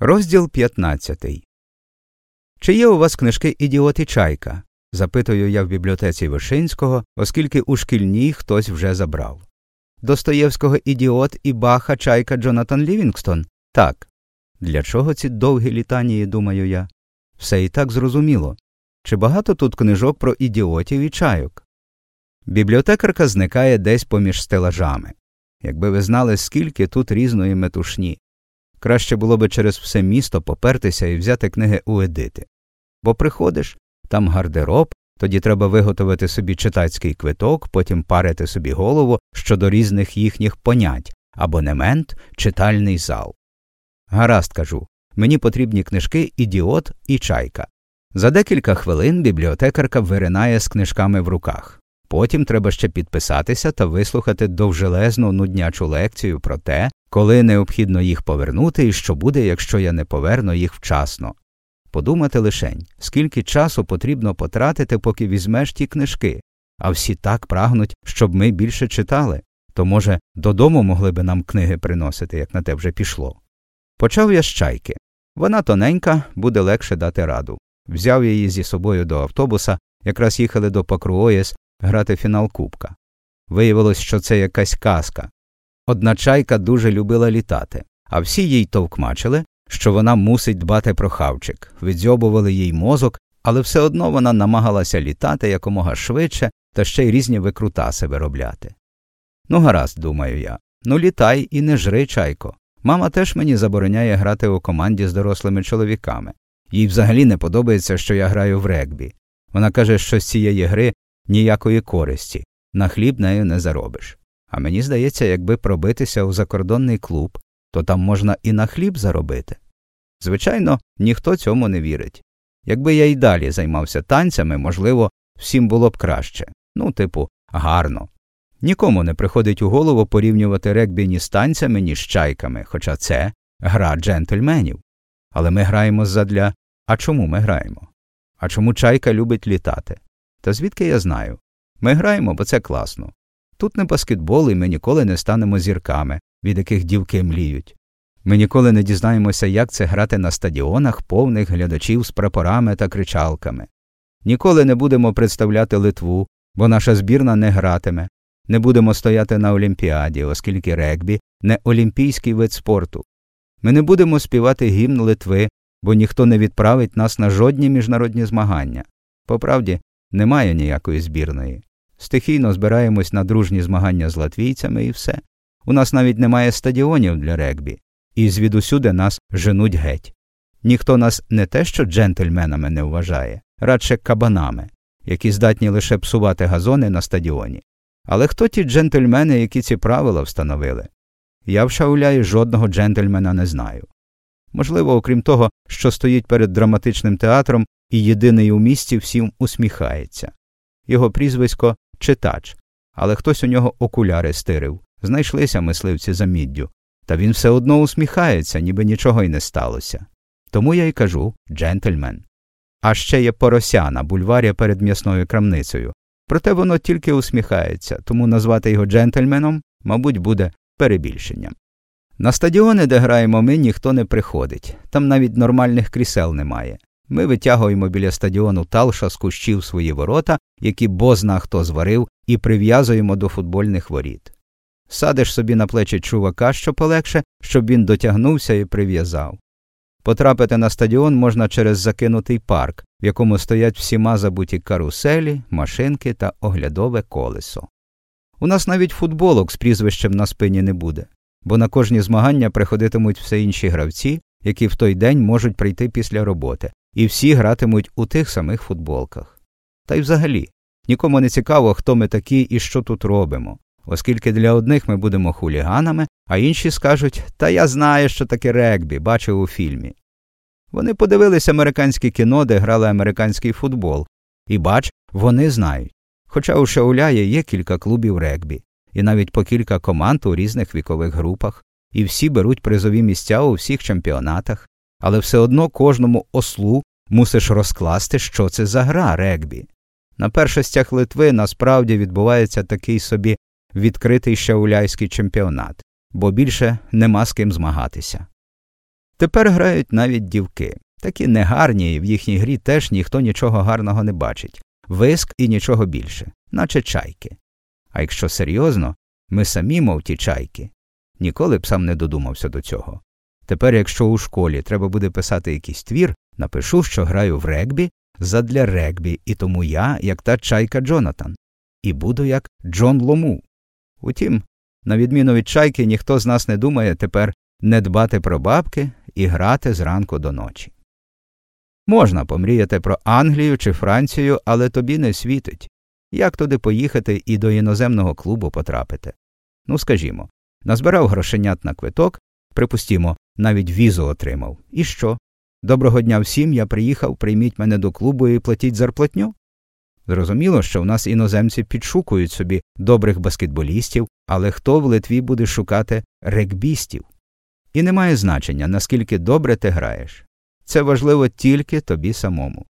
Розділ 15 Чи є у вас книжки Ідіот і чайка? запитую я в бібліотеці Вишинського, оскільки у шкільній хтось вже забрав. Достоєвського ідіот і баха чайка Джонатан Лівінгстон? Так. Для чого ці довгі літанії, думаю я? Все і так зрозуміло. Чи багато тут книжок про ідіотів і чайок? Бібліотекарка зникає десь поміж стелажами. Якби ви знали, скільки тут різної метушні. Краще було би через все місто попертися і взяти книги у Едити. Бо приходиш, там гардероб, тоді треба виготовити собі читацький квиток, потім парити собі голову щодо різних їхніх понять абонемент, читальний зал. Гаразд кажу мені потрібні книжки Ідіот і чайка. За декілька хвилин бібліотекарка виринає з книжками в руках. Потім треба ще підписатися та вислухати довжелезну нуднячу лекцію про те, коли необхідно їх повернути і що буде, якщо я не поверну їх вчасно. Подумати лишень, скільки часу потрібно потратити, поки візьмеш ті книжки, а всі так прагнуть, щоб ми більше читали, то, може, додому могли би нам книги приносити, як на те вже пішло. Почав я з чайки. Вона тоненька, буде легше дати раду. Взяв її зі собою до автобуса, якраз їхали до Покруоєс грати фінал Кубка. Виявилось, що це якась казка. Одна чайка дуже любила літати, а всі їй товкмачили, що вона мусить дбати про хавчик, відзьобували їй мозок, але все одно вона намагалася літати якомога швидше та ще й різні викрутаси виробляти. Ну, гаразд, думаю я, ну літай і не жри, чайко. Мама теж мені забороняє грати у команді з дорослими чоловіками. Їй взагалі не подобається, що я граю в регбі. Вона каже, що з цієї гри ніякої користі, на хліб нею не заробиш. А мені здається, якби пробитися у закордонний клуб, то там можна і на хліб заробити. Звичайно, ніхто цьому не вірить. Якби я й далі займався танцями, можливо, всім було б краще ну, типу, гарно. Нікому не приходить у голову порівнювати регбі ні з танцями, ні з чайками, хоча це гра джентльменів. Але ми граємо задля. А чому ми граємо? А чому чайка любить літати? Та звідки я знаю? Ми граємо, бо це класно. Тут не баскетбол, і ми ніколи не станемо зірками, від яких дівки мліють. Ми ніколи не дізнаємося, як це грати на стадіонах повних глядачів з прапорами та кричалками. Ніколи не будемо представляти Литву, бо наша збірна не гратиме, не будемо стояти на Олімпіаді, оскільки регбі не олімпійський вид спорту. Ми не будемо співати гімн Литви, бо ніхто не відправить нас на жодні міжнародні змагання. Поправді, немає ніякої збірної. Стихійно збираємось на дружні змагання з латвійцями і все. У нас навіть немає стадіонів для регбі, і звідусюди нас женуть геть. Ніхто нас не те що джентльменами не вважає, радше кабанами, які здатні лише псувати газони на стадіоні. Але хто ті джентльмени, які ці правила встановили? Я в Шауляї жодного джентльмена не знаю. Можливо, окрім того, що стоїть перед драматичним театром і єдиний у місті всім усміхається. Його прізвисько читач, але хтось у нього окуляри стирив, знайшлися мисливці за міддю, та він все одно усміхається, ніби нічого й не сталося. Тому я й кажу джентльмен. А ще є порося на бульварі перед м'ясною крамницею. Проте воно тільки усміхається, тому назвати його джентльменом, мабуть, буде перебільшенням. На стадіони, де граємо ми, ніхто не приходить, там навіть нормальних крісел немає. Ми витягуємо біля стадіону талша з кущів свої ворота, які бозна хто зварив, і прив'язуємо до футбольних воріт. Садиш собі на плечі чувака, що полегше, щоб він дотягнувся і прив'язав. Потрапити на стадіон можна через закинутий парк, в якому стоять всіма забуті каруселі, машинки та оглядове колесо. У нас навіть футболок з прізвищем на спині не буде, бо на кожні змагання приходитимуть все інші гравці, які в той день можуть прийти після роботи, і всі гратимуть у тих самих футболках. Та й взагалі нікому не цікаво, хто ми такі і що тут робимо, оскільки для одних ми будемо хуліганами, а інші скажуть Та я знаю, що таке регбі, бачив у фільмі. Вони подивилися американське кіно, де грали американський футбол, і бач, вони знають. Хоча у Шауляє є кілька клубів регбі, і навіть по кілька команд у різних вікових групах, і всі беруть призові місця у всіх чемпіонатах, але все одно кожному ослу мусиш розкласти, що це за гра регбі. На першостях Литви насправді відбувається такий собі відкритий шауляйський чемпіонат, бо більше нема з ким змагатися. Тепер грають навіть дівки. Такі негарні, і в їхній грі теж ніхто нічого гарного не бачить виск і нічого більше, наче чайки. А якщо серйозно, ми самі, мов ті чайки. Ніколи б сам не додумався до цього. Тепер, якщо у школі треба буде писати якийсь твір, напишу, що граю в регбі задля регбі, і тому я, як та чайка Джонатан, і буду як Джон Лому. Утім, на відміну від чайки, ніхто з нас не думає тепер не дбати про бабки і грати зранку до ночі. Можна помріяти про Англію чи Францію, але тобі не світить. Як туди поїхати і до іноземного клубу потрапити? Ну, скажімо, назбирав грошенят на квиток, припустімо, навіть візу отримав. І що? Доброго дня всім, я приїхав, прийміть мене до клубу і платіть зарплатню. Зрозуміло, що в нас іноземці підшукують собі добрих баскетболістів, але хто в Литві буде шукати регбістів? І не має значення, наскільки добре ти граєш. Це важливо тільки тобі самому.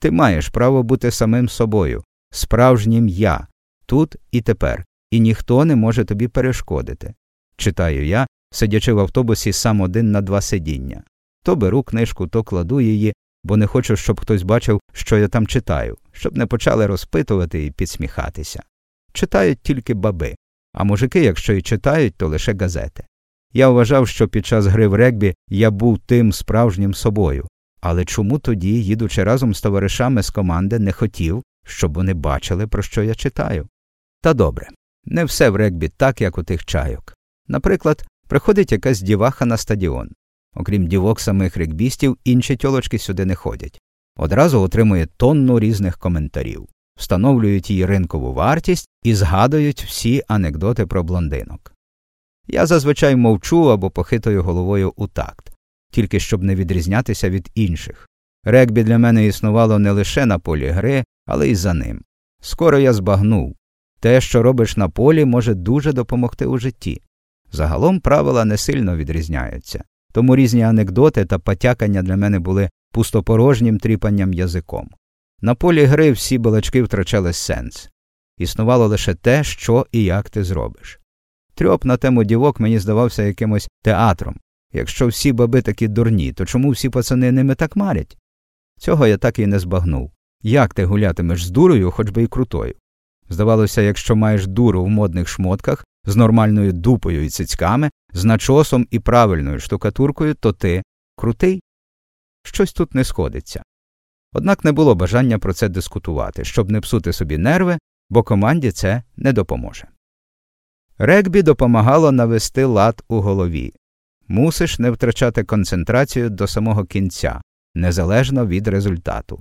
Ти маєш право бути самим собою, справжнім я, тут і тепер, і ніхто не може тобі перешкодити. Читаю я, сидячи в автобусі сам один на два сидіння. То беру книжку, то кладу її, бо не хочу, щоб хтось бачив, що я там читаю, щоб не почали розпитувати і підсміхатися. Читають тільки баби, а мужики, якщо і читають, то лише газети. Я вважав, що під час гри в регбі я був тим справжнім собою, але чому тоді, їдучи разом з товаришами з команди, не хотів, щоб вони бачили, про що я читаю? Та добре, не все в регбі так, як у тих чайок. Наприклад, приходить якась діваха на стадіон. Окрім дівок самих регбістів, інші тьолочки сюди не ходять. Одразу отримує тонну різних коментарів, встановлюють її ринкову вартість і згадують всі анекдоти про блондинок. Я зазвичай мовчу або похитую головою у такт, тільки щоб не відрізнятися від інших. Регбі для мене існувало не лише на полі гри, але й за ним. Скоро я збагнув те, що робиш на полі, може дуже допомогти у житті. Загалом правила не сильно відрізняються, тому різні анекдоти та потякання для мене були пустопорожнім тріпанням язиком. На полі гри всі балачки втрачали сенс. Існувало лише те, що і як ти зробиш. Трьоп на тему дівок мені здавався якимось театром. Якщо всі баби такі дурні, то чому всі пацани ними так марять? Цього я так і не збагнув. Як ти гулятимеш з дурою, хоч би й крутою? Здавалося, якщо маєш дуру в модних шмотках, з нормальною дупою і цицьками, з начосом і правильною штукатуркою, то ти крутий? Щось тут не сходиться. Однак не було бажання про це дискутувати, щоб не псути собі нерви, бо команді це не допоможе. Регбі допомагало навести лад у голові. Мусиш не втрачати концентрацію до самого кінця, незалежно від результату.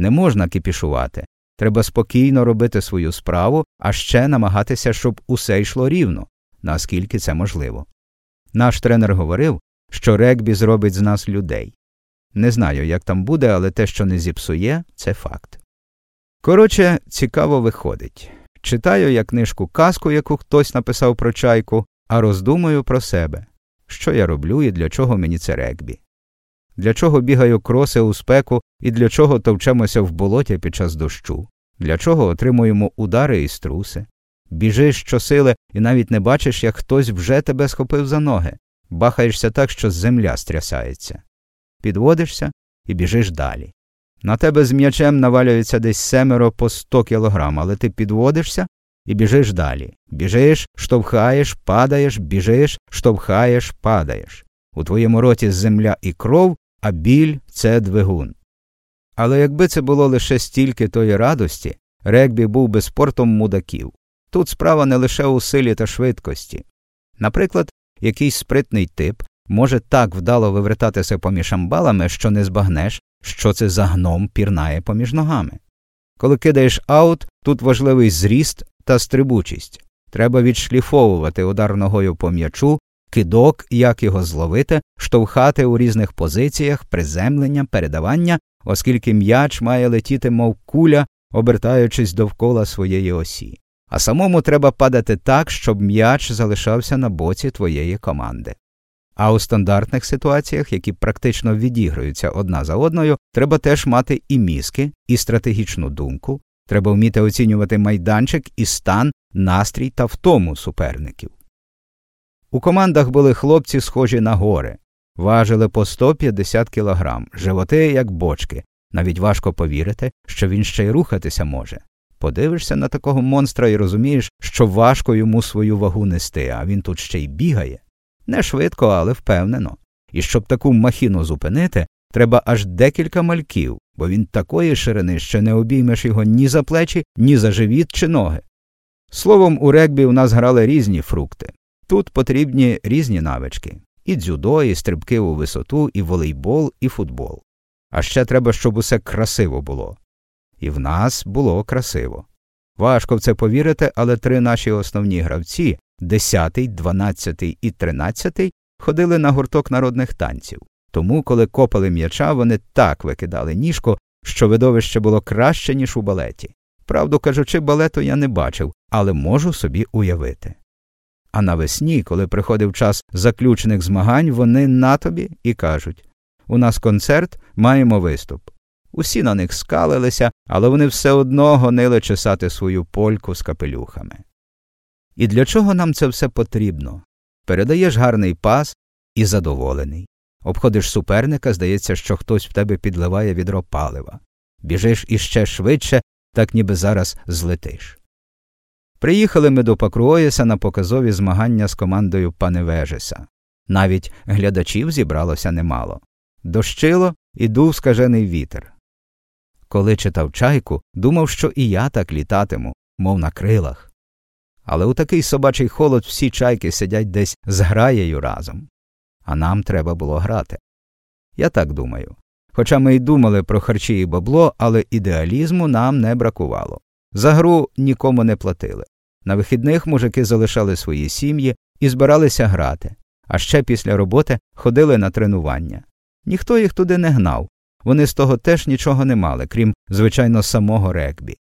Не можна кипішувати. Треба спокійно робити свою справу, а ще намагатися, щоб усе йшло рівно, наскільки це можливо. Наш тренер говорив, що регбі зробить з нас людей. Не знаю, як там буде, але те, що не зіпсує, це факт. Коротше, цікаво виходить. Читаю я книжку казку, яку хтось написав про чайку, а роздумую про себе, що я роблю і для чого мені це регбі. Для чого бігаю кроси у спеку і для чого товчемося в болоті під час дощу, для чого отримуємо удари і струси. Біжиш щосили і навіть не бачиш, як хтось вже тебе схопив за ноги, бахаєшся так, що земля стрясається. Підводишся і біжиш далі. На тебе з м'ячем навалюється десь семеро по сто кілограм, але ти підводишся і біжиш далі. Біжиш, штовхаєш, падаєш, біжиш, штовхаєш, падаєш. У твоєму роті земля і кров, а біль це двигун. Але якби це було лише стільки тої радості, регбі був би спортом мудаків. Тут справа не лише у силі та швидкості. Наприклад, якийсь спритний тип може так вдало вивертатися поміж амбалами, що не збагнеш, що це за гном пірнає поміж ногами. Коли кидаєш аут, тут важливий зріст та стрибучість. Треба відшліфовувати удар ногою по м'ячу, кидок, як його зловити, штовхати у різних позиціях, приземлення, передавання, оскільки м'яч має летіти, мов куля, обертаючись довкола своєї осі. А самому треба падати так, щоб м'яч залишався на боці твоєї команди. А у стандартних ситуаціях, які практично відіграються одна за одною, треба теж мати і мізки, і стратегічну думку, треба вміти оцінювати майданчик і стан, настрій та втому суперників. У командах були хлопці, схожі на гори. важили по 150 кілограм, животи, як бочки. Навіть важко повірити, що він ще й рухатися може. Подивишся на такого монстра і розумієш, що важко йому свою вагу нести, а він тут ще й бігає. Не швидко, але впевнено. І щоб таку махіну зупинити, треба аж декілька мальків, бо він такої ширини, що не обіймеш його ні за плечі, ні за живіт чи ноги. Словом, у регбі у нас грали різні фрукти. Тут потрібні різні навички і дзюдо, і стрибки у висоту, і волейбол, і футбол. А ще треба, щоб усе красиво було. І в нас було красиво. Важко в це повірити, але три наші основні гравці 10, 12 і 13, ходили на гурток народних танців. Тому, коли копали м'яча, вони так викидали ніжко, що видовище було краще, ніж у балеті. Правду кажучи, балету я не бачив, але можу собі уявити. А навесні, коли приходив час заключених змагань, вони на тобі і кажуть у нас концерт, маємо виступ. Усі на них скалилися, але вони все одно гонили чесати свою польку з капелюхами. І для чого нам це все потрібно? Передаєш гарний пас і задоволений. Обходиш суперника, здається, що хтось в тебе підливає відро палива. Біжиш іще швидше, так ніби зараз злетиш. Приїхали ми до Пакруоєса на показові змагання з командою Паневежеса. Навіть глядачів зібралося немало. Дощило і дув скажений вітер. Коли читав чайку, думав, що і я так літатиму, мов на крилах. Але у такий собачий холод всі чайки сидять десь з граєю разом. А нам треба було грати. Я так думаю. Хоча ми й думали про харчі і бабло, але ідеалізму нам не бракувало. За гру нікому не платили. На вихідних мужики залишали свої сім'ї і збиралися грати, а ще після роботи ходили на тренування. Ніхто їх туди не гнав, вони з того теж нічого не мали, крім, звичайно, самого регбі.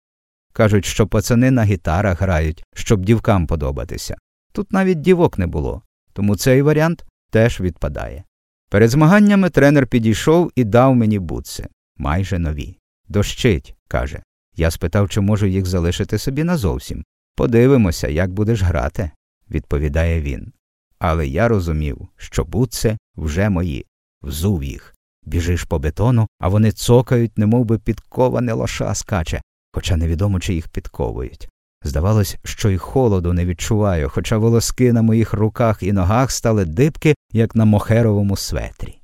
Кажуть, що пацани на гітарах грають, щоб дівкам подобатися. Тут навіть дівок не було, тому цей варіант теж відпадає. Перед змаганнями тренер підійшов і дав мені бутси майже нові. Дощить, каже. Я спитав, чи можу їх залишити собі назовсім. Подивимося, як будеш грати, відповідає він. Але я розумів, що бутси вже мої, взув їх. Біжиш по бетону, а вони цокають, немов би підковане лоша скаче, хоча невідомо, чи їх підковують. Здавалось, що й холоду не відчуваю, хоча волоски на моїх руках і ногах стали дибки, як на мохеровому светрі.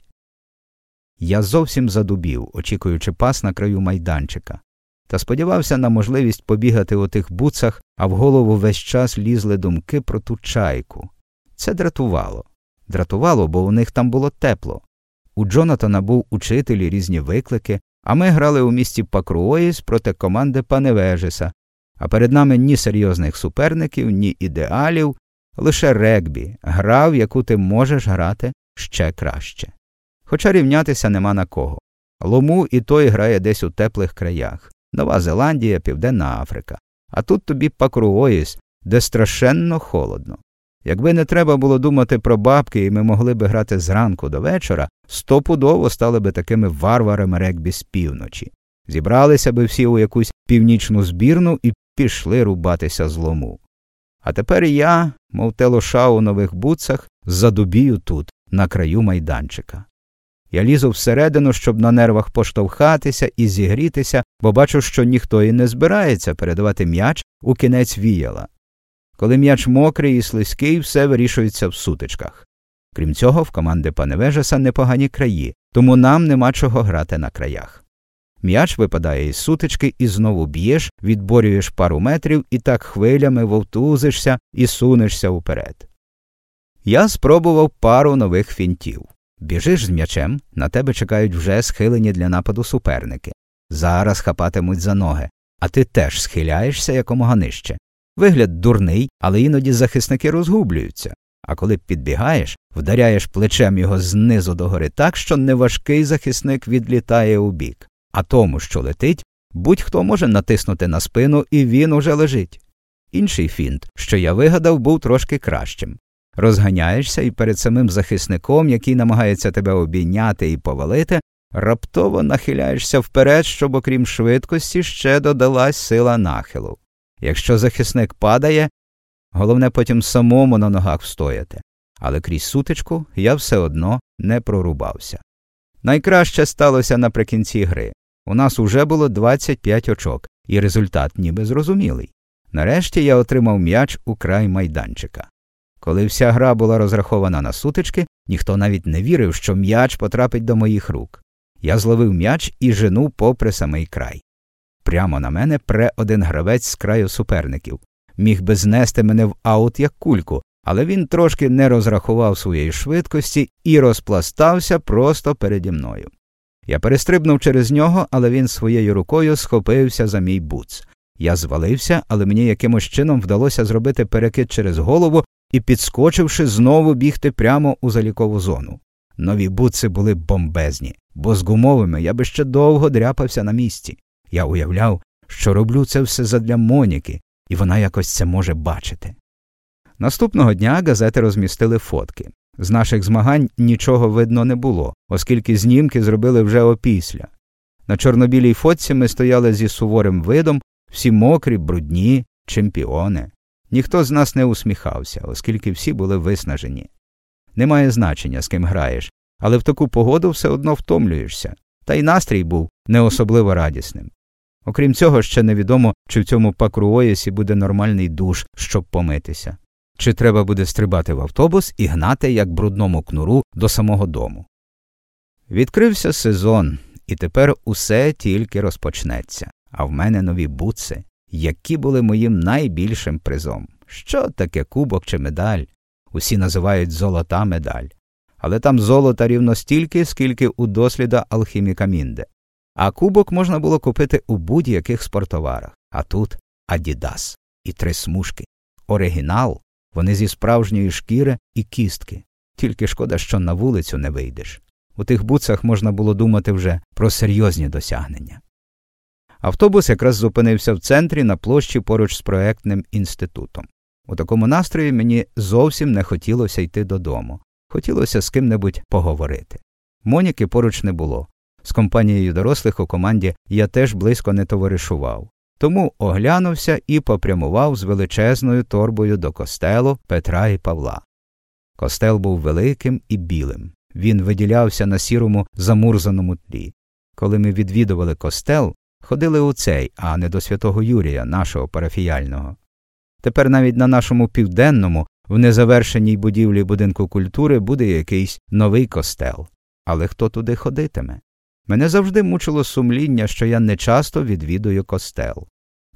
Я зовсім задубів, очікуючи пас на краю майданчика, та сподівався на можливість побігати у тих буцах, а в голову весь час лізли думки про ту чайку. Це дратувало. Дратувало, бо у них там було тепло. У Джонатана був учитель і різні виклики, а ми грали у місті Пакруоїс проти команди Паневежеса, а перед нами ні серйозних суперників, ні ідеалів, лише регбі, гра, в яку ти можеш грати ще краще. Хоча рівнятися нема на кого. Лому і той грає десь у теплих краях Нова Зеландія, Південна Африка. А тут тобі Пакруоїс, де страшенно холодно. Якби не треба було думати про бабки, і ми могли би грати зранку до вечора, стопудово стали би такими варварами регбі з півночі. Зібралися би всі у якусь північну збірну і пішли рубатися злому. А тепер я, мов те лоша у нових буцах, задубію тут, на краю майданчика. Я лізу всередину, щоб на нервах поштовхатися і зігрітися, бо бачу, що ніхто і не збирається передавати м'яч у кінець віяла. Коли м'яч мокрий і слизький, все вирішується в сутичках. Крім цього, в команди Паневежеса непогані краї, тому нам нема чого грати на краях. М'яч випадає із сутички і знову б'єш, відборюєш пару метрів і так хвилями вовтузишся і сунешся уперед. Я спробував пару нових фінтів. Біжиш з м'ячем, на тебе чекають вже схилені для нападу суперники. Зараз хапатимуть за ноги, а ти теж схиляєшся якомога нижче. Вигляд дурний, але іноді захисники розгублюються. А коли підбігаєш, вдаряєш плечем його знизу догори так, що неважкий захисник відлітає у бік. А тому, що летить, будь-хто може натиснути на спину, і він уже лежить. Інший фінт, що я вигадав, був трошки кращим. Розганяєшся і перед самим захисником, який намагається тебе обійняти і повалити, раптово нахиляєшся вперед, щоб, окрім швидкості, ще додалась сила нахилу. Якщо захисник падає, головне потім самому на ногах встояти. але крізь сутичку я все одно не прорубався. Найкраще сталося наприкінці гри. У нас уже було 25 очок, і результат ніби зрозумілий. Нарешті я отримав м'яч у край майданчика. Коли вся гра була розрахована на сутички, ніхто навіть не вірив, що м'яч потрапить до моїх рук. Я зловив м'яч і женув попри самий край. Прямо на мене пре один гравець з краю суперників. Міг би знести мене в аут як кульку, але він трошки не розрахував своєї швидкості і розпластався просто переді мною. Я перестрибнув через нього, але він своєю рукою схопився за мій буц. Я звалився, але мені якимось чином вдалося зробити перекид через голову і, підскочивши, знову бігти прямо у залікову зону. Нові буци були бомбезні, бо з гумовими я би ще довго дряпався на місці. Я уявляв, що роблю це все задля Моніки, і вона якось це може бачити. Наступного дня газети розмістили фотки. З наших змагань нічого видно не було, оскільки знімки зробили вже опісля. На чорнобілій фотці ми стояли зі суворим видом, всі мокрі, брудні, чемпіони. Ніхто з нас не усміхався, оскільки всі були виснажені. Немає значення, з ким граєш, але в таку погоду все одно втомлюєшся, та й настрій був не особливо радісним. Окрім цього, ще невідомо, чи в цьому пакруоєсі буде нормальний душ, щоб помитися, чи треба буде стрибати в автобус і гнати, як брудному кнуру, до самого дому. Відкрився сезон, і тепер усе тільки розпочнеться, а в мене нові бутси, які були моїм найбільшим призом. Що таке кубок чи медаль? Усі називають золота медаль. Але там золота рівно стільки, скільки у досліда алхіміка Мінде. А кубок можна було купити у будь-яких спортоварах. А тут Адідас і три смужки. Оригінал, вони зі справжньої шкіри і кістки. Тільки шкода, що на вулицю не вийдеш. У тих буцах можна було думати вже про серйозні досягнення. Автобус якраз зупинився в центрі на площі поруч з проектним інститутом. У такому настрої мені зовсім не хотілося йти додому. Хотілося з ким-небудь поговорити. Моніки поруч не було. З компанією дорослих у команді я теж близько не товаришував. Тому оглянувся і попрямував з величезною торбою до костелу Петра і Павла. Костел був великим і білим. Він виділявся на сірому замурзаному тлі. Коли ми відвідували костел, ходили у цей, а не до святого Юрія, нашого парафіяльного. Тепер навіть на нашому південному, в незавершеній будівлі будинку культури буде якийсь новий костел. Але хто туди ходитиме? Мене завжди мучило сумління, що я нечасто відвідую костел.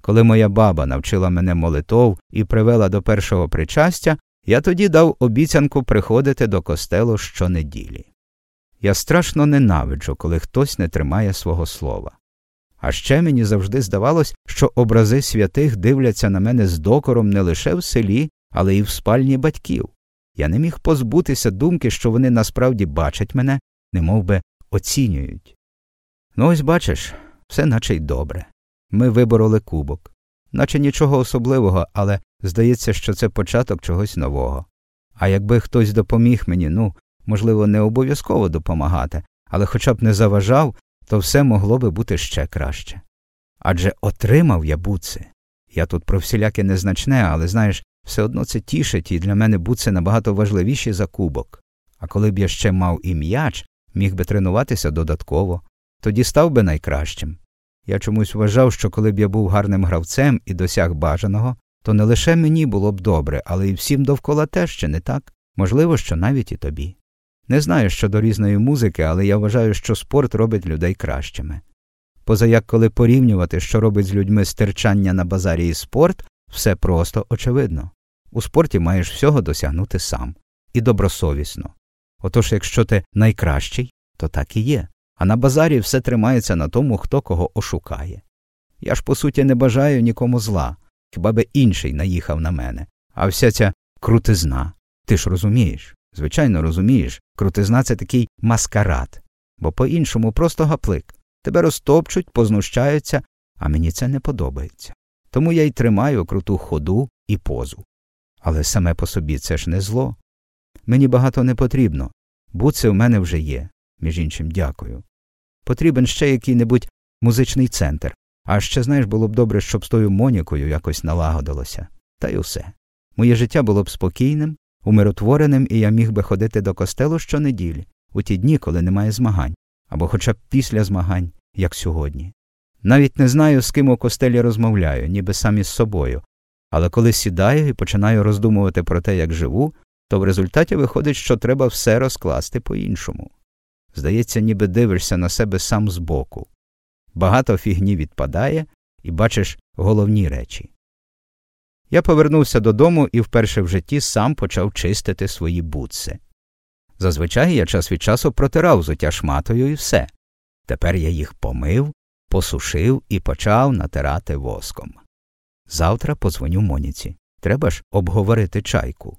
Коли моя баба навчила мене молитов і привела до першого причастя, я тоді дав обіцянку приходити до костелу щонеділі. Я страшно ненавиджу, коли хтось не тримає свого слова. А ще мені завжди здавалось, що образи святих дивляться на мене з докором не лише в селі, але й в спальні батьків. Я не міг позбутися думки, що вони насправді бачать мене, немов би оцінюють. Ну, ось бачиш, все наче й добре. Ми вибороли кубок. Наче нічого особливого, але здається, що це початок чогось нового. А якби хтось допоміг мені, ну, можливо, не обов'язково допомагати, але хоча б не заважав, то все могло би бути ще краще. Адже отримав я буци. Я тут про всіляке незначне, але знаєш, все одно це тішить, і для мене буци набагато важливіші за кубок. А коли б я ще мав і м'яч, міг би тренуватися додатково, тоді став би найкращим. Я чомусь вважав, що коли б я був гарним гравцем і досяг бажаного, то не лише мені було б добре, але й всім довкола теж ще не так, можливо, що навіть і тобі. Не знаю щодо різної музики, але я вважаю, що спорт робить людей кращими. Поза як коли порівнювати, що робить з людьми стирчання на базарі і спорт, все просто очевидно. У спорті маєш всього досягнути сам і добросовісно. Отож, якщо ти найкращий, то так і є. А на базарі все тримається на тому, хто кого ошукає. Я ж, по суті, не бажаю нікому зла, хіба би інший наїхав на мене. А вся ця крутизна. Ти ж розумієш? Звичайно, розумієш, крутизна це такий маскарад, бо по іншому просто гаплик. Тебе розтопчуть, познущаються, а мені це не подобається. Тому я й тримаю круту ходу і позу. Але саме по собі це ж не зло. Мені багато не потрібно, буци в мене вже є, між іншим дякую. Потрібен ще який небудь музичний центр, а ще, знаєш, було б добре, щоб з тою Монікою якось налагодилося. Та й усе. Моє життя було б спокійним, умиротвореним, і я міг би ходити до костелу щонеділі, у ті дні, коли немає змагань, або хоча б після змагань, як сьогодні. Навіть не знаю, з ким у костелі розмовляю, ніби сам із собою, але коли сідаю і починаю роздумувати про те, як живу, то в результаті виходить, що треба все розкласти по іншому. Здається, ніби дивишся на себе сам збоку. Багато фігні відпадає і бачиш головні речі. Я повернувся додому і вперше в житті сам почав чистити свої бутси. Зазвичай я час від часу протирав зуття шматою і все. Тепер я їх помив, посушив і почав натирати воском. Завтра позвоню Моніці. Треба ж обговорити чайку.